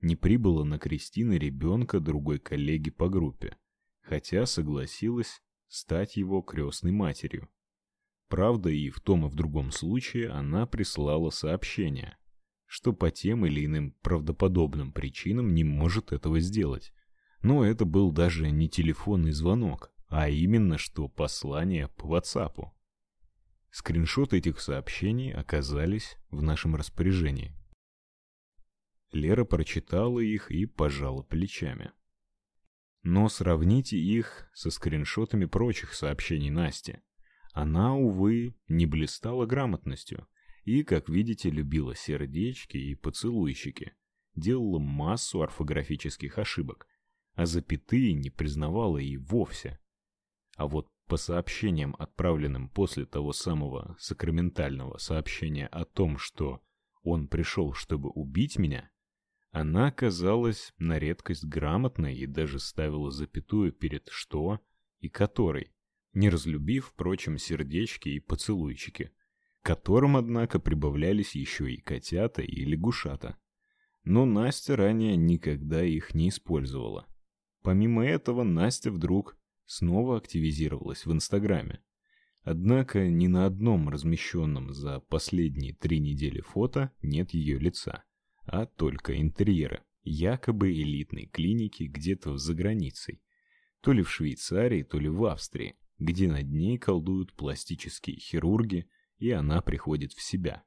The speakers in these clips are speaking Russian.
не прибыла на крестины ребенка другой коллеги по группе, хотя согласилась стать его крестной матерью. Правда, и в том и в другом случае она прислала сообщение, что по тем или иным правдоподобным причинам не может этого сделать. Но это был даже не телефонный звонок, а именно что послание по WhatsApp. Скриншоты этих сообщений оказались в нашем распоряжении. Лера прочитала их и пожала плечами. Но сравните их со скриншотами прочих сообщений Насти. Она, увы, не блистала грамотностью и, как видите, любила сердечки и поцелуйщики, делала массу орфографических ошибок, а запятые не признавала и вовсе. А вот по сообщениям, отправленным после того самого сакраментального сообщения о том, что он пришел, чтобы убить меня, она казалась на редкость грамотной и даже ставила запятую перед «что» и «который», не разлюбив, впрочем, сердечки и поцелуйчики, которым, однако, прибавлялись еще и котята и лягушата. Но Настя ранее никогда их не использовала. Помимо этого, Настя вдруг снова активизировалась в Инстаграме. Однако ни на одном размещенном за последние три недели фото нет ее лица а только интерьера, якобы элитной клиники где-то за границей. То ли в Швейцарии, то ли в Австрии, где над ней колдуют пластические хирурги, и она приходит в себя.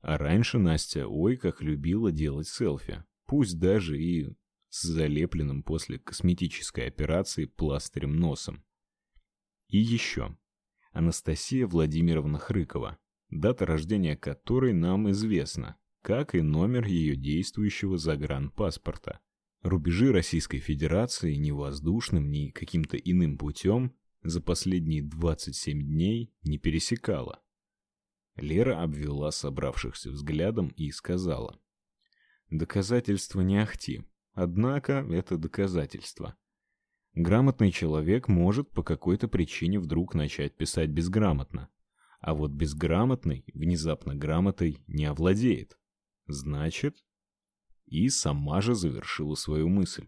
А раньше Настя ой как любила делать селфи, пусть даже и с залепленным после косметической операции пластырем носом. И еще. Анастасия Владимировна Хрыкова, дата рождения которой нам известна, как и номер ее действующего загранпаспорта. Рубежи Российской Федерации ни воздушным, ни каким-то иным путем за последние 27 дней не пересекала. Лера обвела собравшихся взглядом и сказала: "Доказательства не ахти, однако это доказательство. Грамотный человек может по какой-то причине вдруг начать писать безграмотно, а вот безграмотный внезапно грамотой не овладеет. Значит, и сама же завершила свою мысль.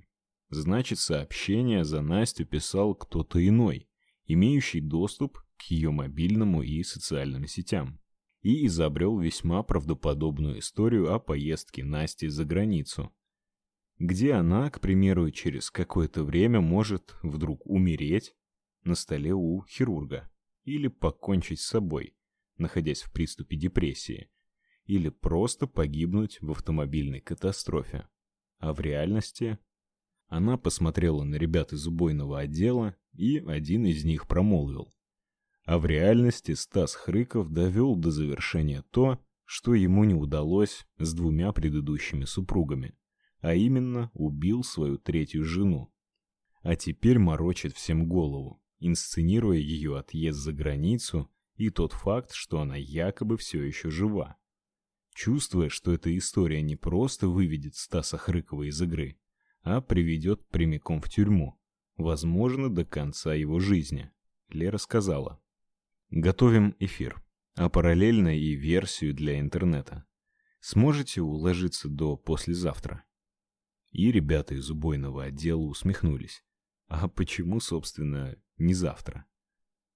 Значит, сообщение за Настю писал кто-то иной, имеющий доступ к ее мобильному и социальным сетям, и изобрел весьма правдоподобную историю о поездке Насти за границу, где она, к примеру, через какое-то время может вдруг умереть на столе у хирурга или покончить с собой, находясь в приступе депрессии, или просто погибнуть в автомобильной катастрофе. А в реальности она посмотрела на ребят из убойного отдела, и один из них промолвил: "А в реальности Стас Хрыков довел до завершения то, что ему не удалось с двумя предыдущими супругами, а именно убил свою третью жену. А теперь морочит всем голову, инсценируя ее отъезд за границу и тот факт, что она якобы все еще жива чувствуя, что эта история не просто выведет Стаса Хрыкова из игры, а приведет прямиком в тюрьму, возможно, до конца его жизни. Лера сказала: "Готовим эфир, а параллельно и версию для интернета. Сможете уложиться до послезавтра?" И ребята из убойного отдела усмехнулись. А почему, собственно, не завтра?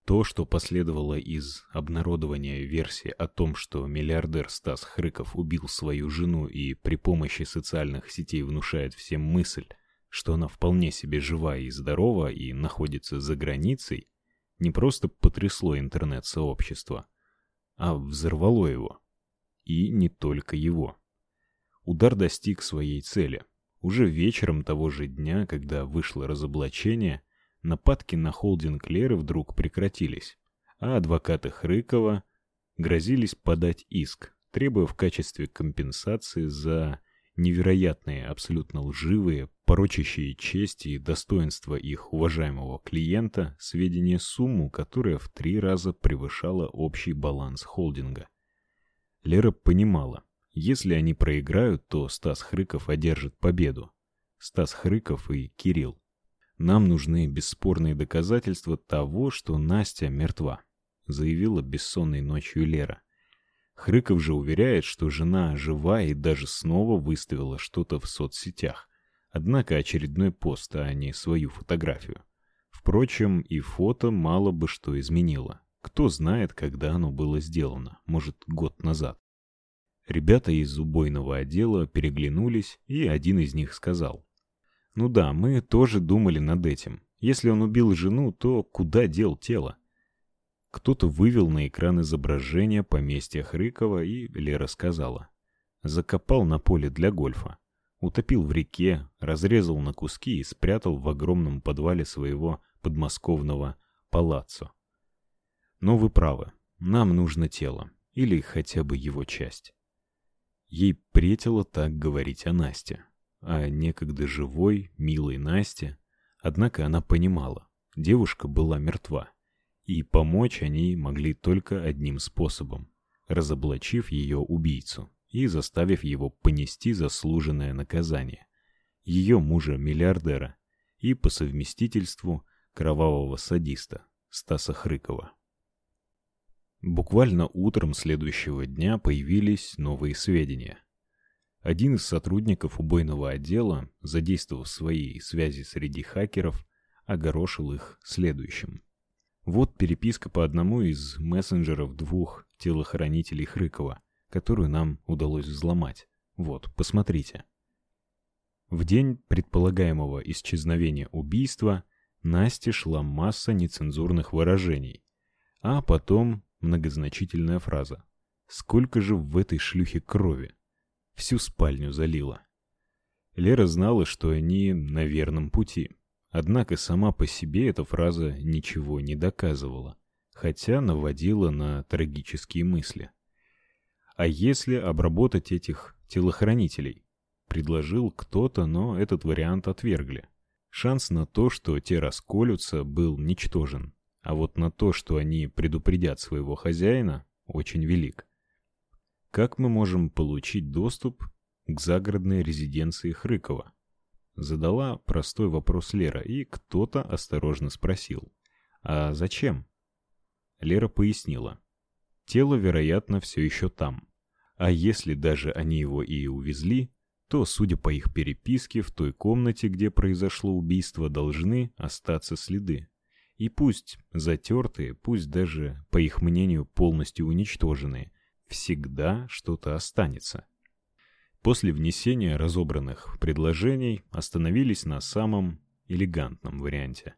То, что последовало из обнародования версии о том, что миллиардер Стас Хрыков убил свою жену и при помощи социальных сетей внушает всем мысль, что она вполне себе жива и здорова и находится за границей, не просто потрясло интернет-сообщество, а взорвало его. И не только его. Удар достиг своей цели. Уже вечером того же дня, когда вышло разоблачение, нападки на холдинг Леры вдруг прекратились, а адвокаты Хрыкова грозились подать иск, требуя в качестве компенсации за невероятные, абсолютно лживые, порочащие честь и достоинство их уважаемого клиента сведения сумму, которая в три раза превышала общий баланс холдинга. Лера понимала, если они проиграют, то Стас Хрыков одержит победу. Стас Хрыков и Кирилл. Нам нужны бесспорные доказательства того, что Настя мертва, заявила бессонной ночью Лера. Хрыков же уверяет, что жена жива и даже снова выставила что-то в соцсетях. Однако очередной пост, а не свою фотографию. Впрочем, и фото мало бы что изменило. Кто знает, когда оно было сделано, может, год назад. Ребята из убойного отдела переглянулись, и один из них сказал. «Ну да, мы тоже думали над этим. Если он убил жену, то куда дел тело?» Кто-то вывел на экран изображение поместья Хрыкова, и Лера сказала. Закопал на поле для гольфа. Утопил в реке, разрезал на куски и спрятал в огромном подвале своего подмосковного палаццо. Но вы правы, нам нужно тело, или хотя бы его часть. Ей претило так говорить о Насте, о некогда живой, милой Насте, однако она понимала, девушка была мертва, и помочь они могли только одним способом, разоблачив ее убийцу и заставив его понести заслуженное наказание, ее мужа-миллиардера и по совместительству кровавого садиста Стаса Хрыкова. Буквально утром следующего дня появились новые сведения. Один из сотрудников убойного отдела, задействовав свои связи среди хакеров, огорошил их следующим. Вот переписка по одному из мессенджеров двух телохранителей Хрыкова, которую нам удалось взломать. Вот, посмотрите. В день предполагаемого исчезновения убийства Насте шла масса нецензурных выражений. А потом многозначительная фраза. «Сколько же в этой шлюхе крови?» Всю спальню залила. Лера знала, что они на верном пути. Однако сама по себе эта фраза ничего не доказывала, хотя наводила на трагические мысли. А если обработать этих телохранителей? Предложил кто-то, но этот вариант отвергли. Шанс на то, что те расколются, был ничтожен, а вот на то, что они предупредят своего хозяина, очень велик. Как мы можем получить доступ к загородной резиденции Хрыкова? Задала простой вопрос Лера, и кто-то осторожно спросил: "А зачем?" Лера пояснила: "Тело, вероятно, все еще там. А если даже они его и увезли, то, судя по их переписке, в той комнате, где произошло убийство, должны остаться следы. И пусть затертые, пусть даже, по их мнению, полностью уничтоженные, всегда что-то останется. После внесения разобранных предложений остановились на самом элегантном варианте.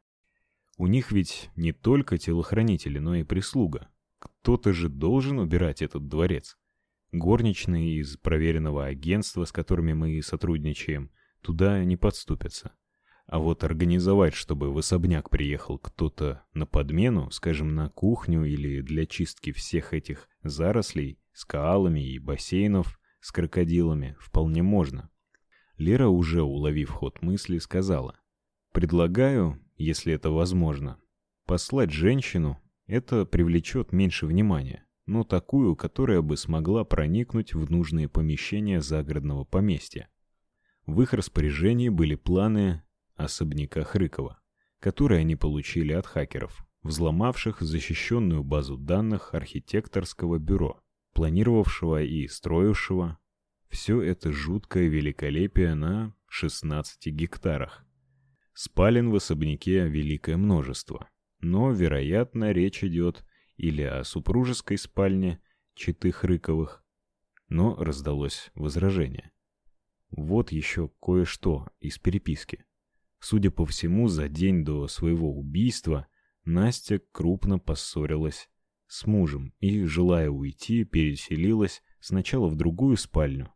У них ведь не только телохранители, но и прислуга. Кто-то же должен убирать этот дворец. Горничные из проверенного агентства, с которыми мы сотрудничаем, туда не подступятся. А вот организовать, чтобы в особняк приехал кто-то на подмену, скажем, на кухню или для чистки всех этих зарослей, скалами и бассейнов с крокодилами, вполне можно. Лера, уже уловив ход мысли, сказала. «Предлагаю, если это возможно, послать женщину, это привлечет меньше внимания но такую, которая бы смогла проникнуть в нужные помещения загородного поместья. В их распоряжении были планы особняка Хрыкова, которые они получили от хакеров, взломавших защищенную базу данных архитекторского бюро, планировавшего и строившего все это жуткое великолепие на 16 гектарах. Спален в особняке великое множество, но, вероятно, речь идет или о супружеской спальне Читы Хрыковых, но раздалось возражение. Вот еще кое-что из переписки. Судя по всему, за день до своего убийства Настя крупно поссорилась с мужем и, желая уйти, переселилась сначала в другую спальню.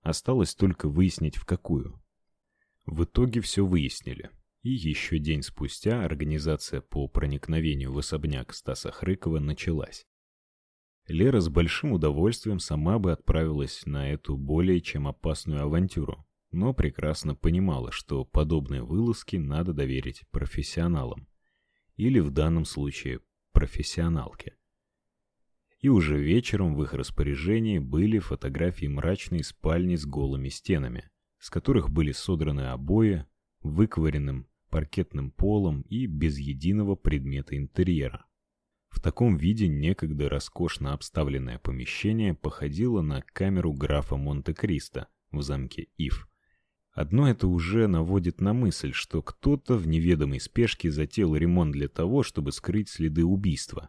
Осталось только выяснить, в какую. В итоге все выяснили. И еще день спустя организация по проникновению в особняк Стаса Хрыкова началась. Лера с большим удовольствием сама бы отправилась на эту более чем опасную авантюру, но прекрасно понимала, что подобные вылазки надо доверить профессионалам. Или в данном случае профессионалке. И уже вечером в их распоряжении были фотографии мрачной спальни с голыми стенами, с которых были содраны обои, выковыренным паркетным полом и без единого предмета интерьера. В таком виде некогда роскошно обставленное помещение походило на камеру графа Монте-Кристо в замке Ив. Одно это уже наводит на мысль, что кто-то в неведомой спешке затеял ремонт для того, чтобы скрыть следы убийства.